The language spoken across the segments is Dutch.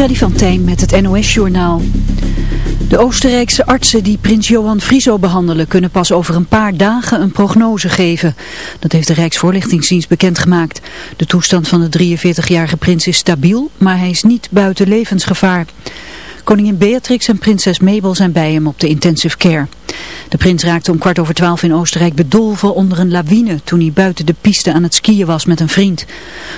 Freddy van Tijn met het NOS-journaal. De Oostenrijkse artsen die prins Johan Frieso behandelen kunnen pas over een paar dagen een prognose geven. Dat heeft de Rijksvoorlichtingsdienst bekendgemaakt. De toestand van de 43-jarige prins is stabiel, maar hij is niet buiten levensgevaar. Koningin Beatrix en prinses Mabel zijn bij hem op de intensive care. De prins raakte om kwart over twaalf in Oostenrijk bedolven onder een lawine toen hij buiten de piste aan het skiën was met een vriend.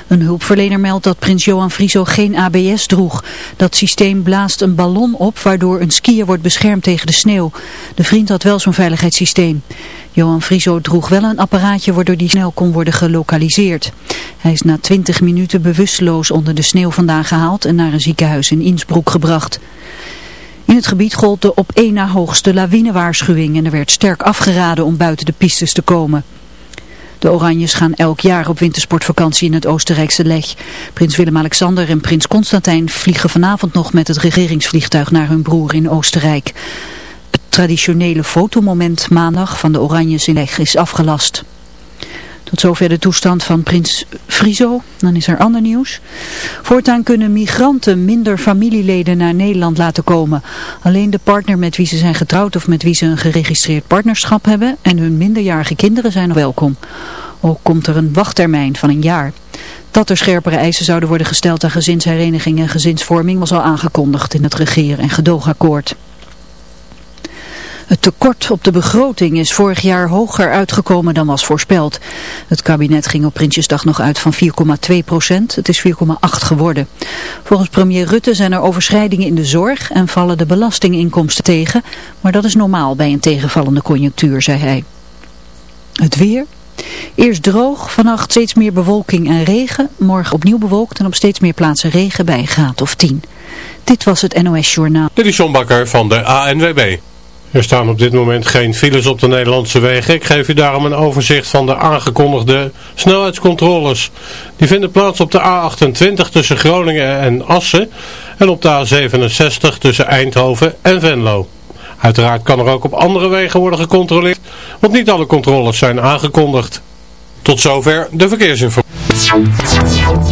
Een hulpverlener meldt dat prins Johan Frieso geen ABS droeg. Dat systeem blaast een ballon op waardoor een skier wordt beschermd tegen de sneeuw. De vriend had wel zo'n veiligheidssysteem. Johan Frieso droeg wel een apparaatje waardoor die snel kon worden gelokaliseerd. Hij is na 20 minuten bewusteloos onder de sneeuw vandaan gehaald en naar een ziekenhuis in Innsbruck gebracht. In het gebied gold de op één na hoogste lawinewaarschuwing en er werd sterk afgeraden om buiten de pistes te komen. De Oranjes gaan elk jaar op wintersportvakantie in het Oostenrijkse Leg. Prins Willem-Alexander en prins Constantijn vliegen vanavond nog met het regeringsvliegtuig naar hun broer in Oostenrijk. Het traditionele fotomoment maandag van de Oranjes in Leg is afgelast. Tot zover de toestand van prins Friso. Dan is er ander nieuws. Voortaan kunnen migranten minder familieleden naar Nederland laten komen. Alleen de partner met wie ze zijn getrouwd of met wie ze een geregistreerd partnerschap hebben en hun minderjarige kinderen zijn welkom. Ook komt er een wachttermijn van een jaar. Dat er scherpere eisen zouden worden gesteld aan gezinshereniging en gezinsvorming was al aangekondigd in het regeer- en gedoogakkoord. Het tekort op de begroting is vorig jaar hoger uitgekomen dan was voorspeld. Het kabinet ging op Prinsjesdag nog uit van 4,2 procent. Het is 4,8 geworden. Volgens premier Rutte zijn er overschrijdingen in de zorg en vallen de belastinginkomsten tegen. Maar dat is normaal bij een tegenvallende conjunctuur, zei hij. Het weer... Eerst droog, vannacht steeds meer bewolking en regen. Morgen opnieuw bewolkt en op steeds meer plaatsen regen bij een graad of 10. Dit was het NOS Journaal. Dit is John Bakker van de ANWB. Er staan op dit moment geen files op de Nederlandse wegen. Ik geef u daarom een overzicht van de aangekondigde snelheidscontroles. Die vinden plaats op de A28 tussen Groningen en Assen en op de A67 tussen Eindhoven en Venlo. Uiteraard kan er ook op andere wegen worden gecontroleerd, want niet alle controles zijn aangekondigd. Tot zover de verkeersinformatie.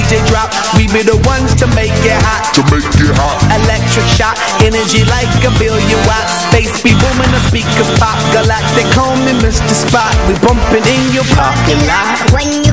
DJ drop. We be the ones to make it hot. To make it hot. Electric shock, energy like a billion watts. Space be booming, the speakers pop. Galactic call me Mr. Spot. We bumping in your parking lot. When you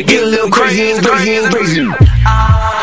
get a little crazy, crazy, crazy. Hop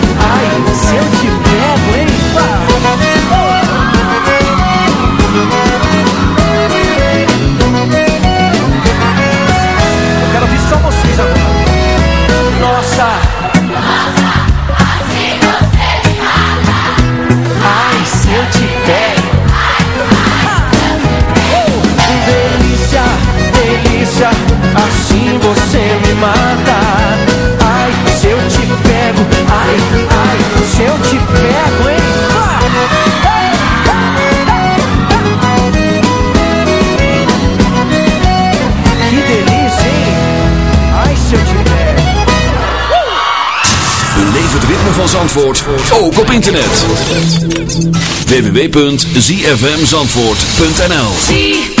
matar Ai, se eu te pego Ai, ai, se eu te pego, hein? Que delícia, hein? Ai, se eu te pego. Beleef het ritme van Zandvoort, ook op internet. Www.zfmzandvoort.nl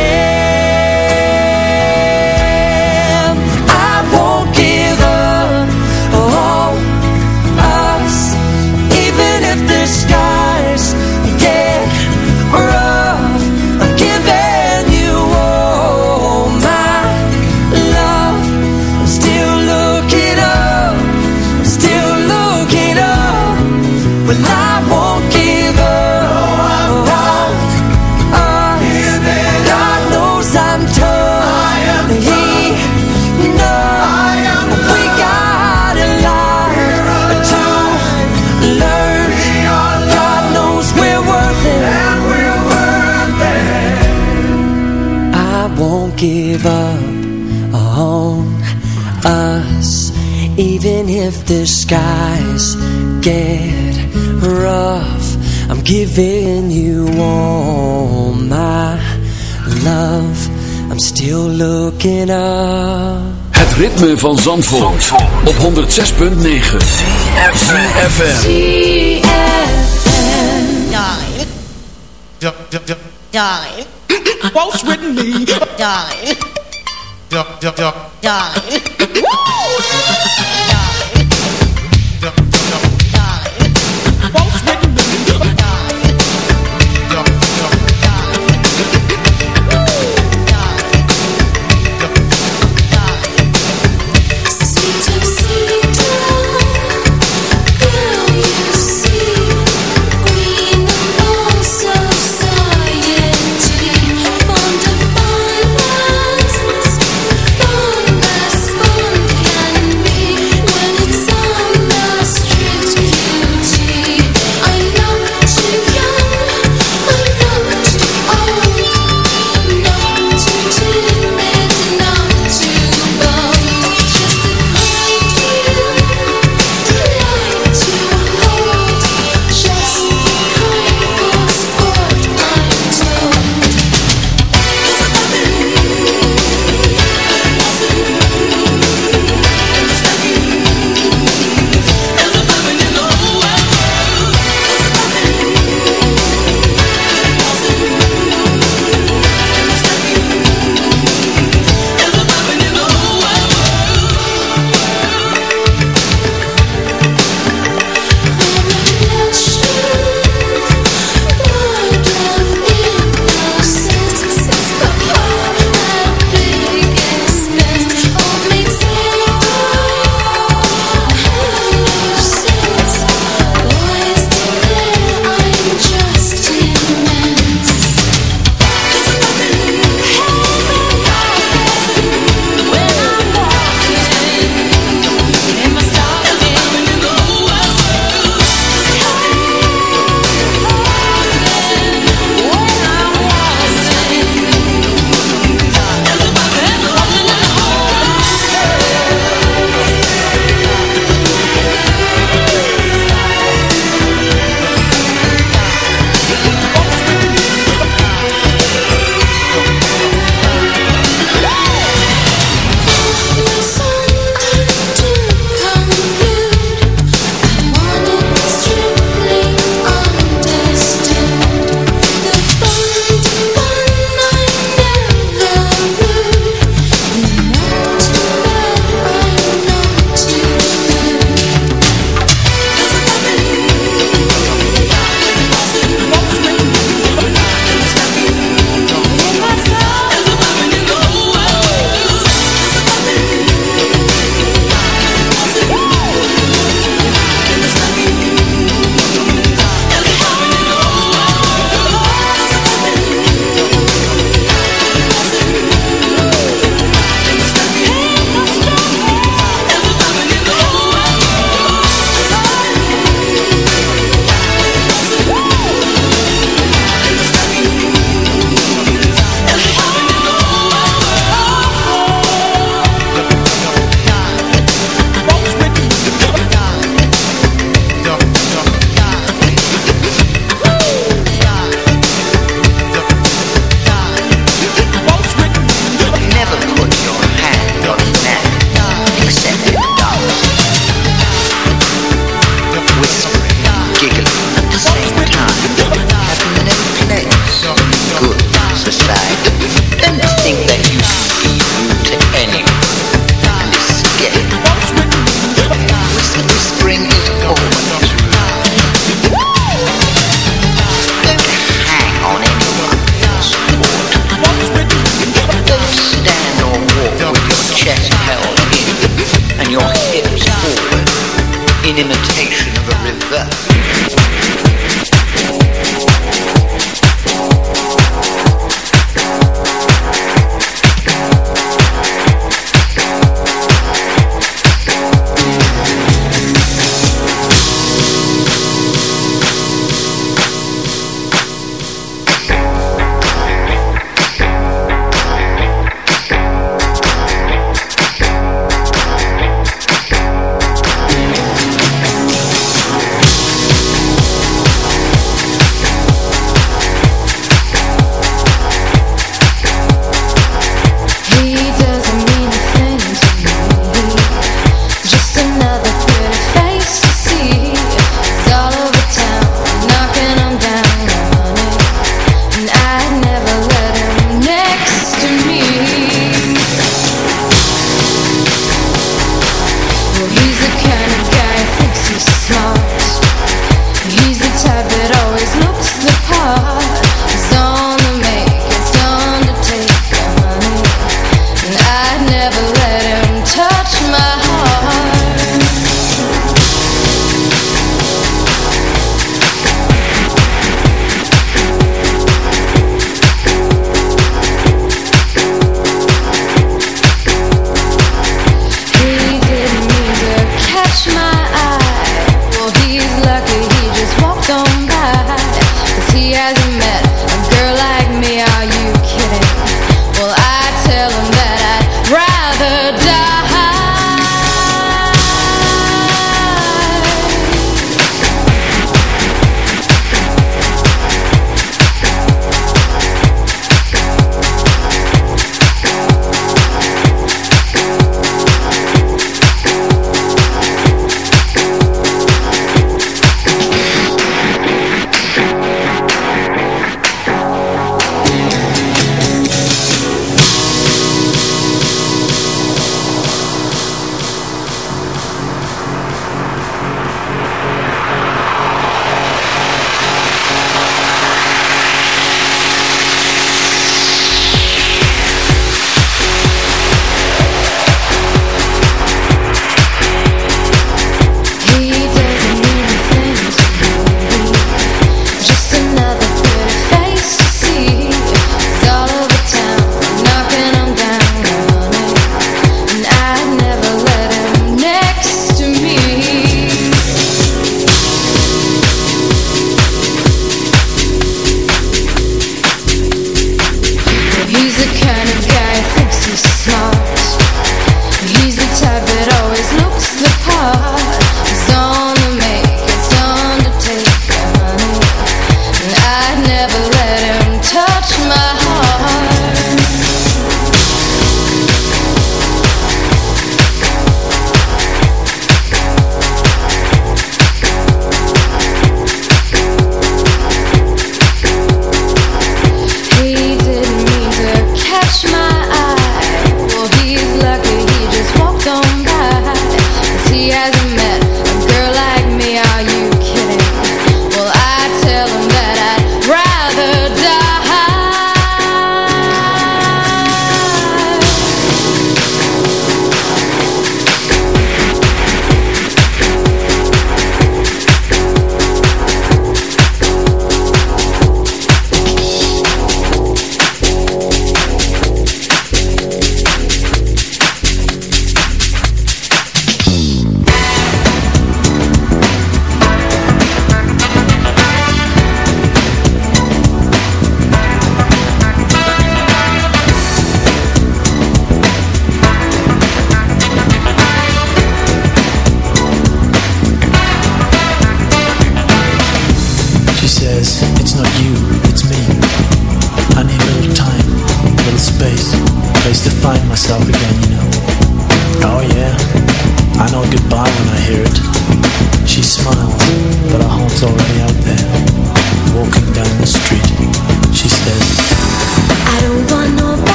skies get rough. I'm giving you all my love. I'm still looking up. Het ritme van Zandvoort, op 106.9 CFFM Darling Darling Darling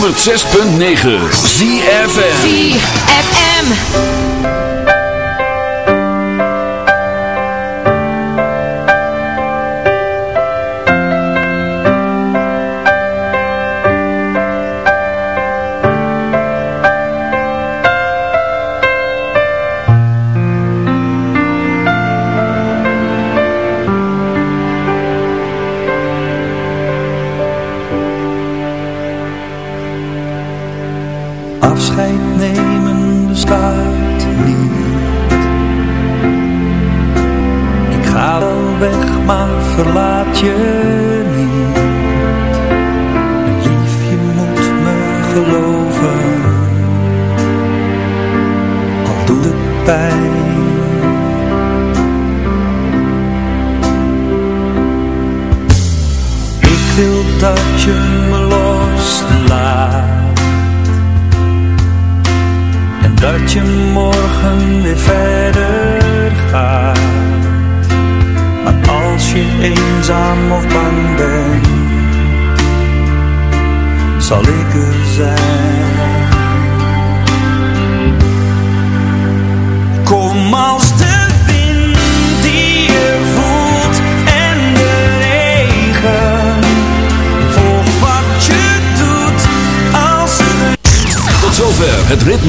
106.9 ZFM ZFM Dieu.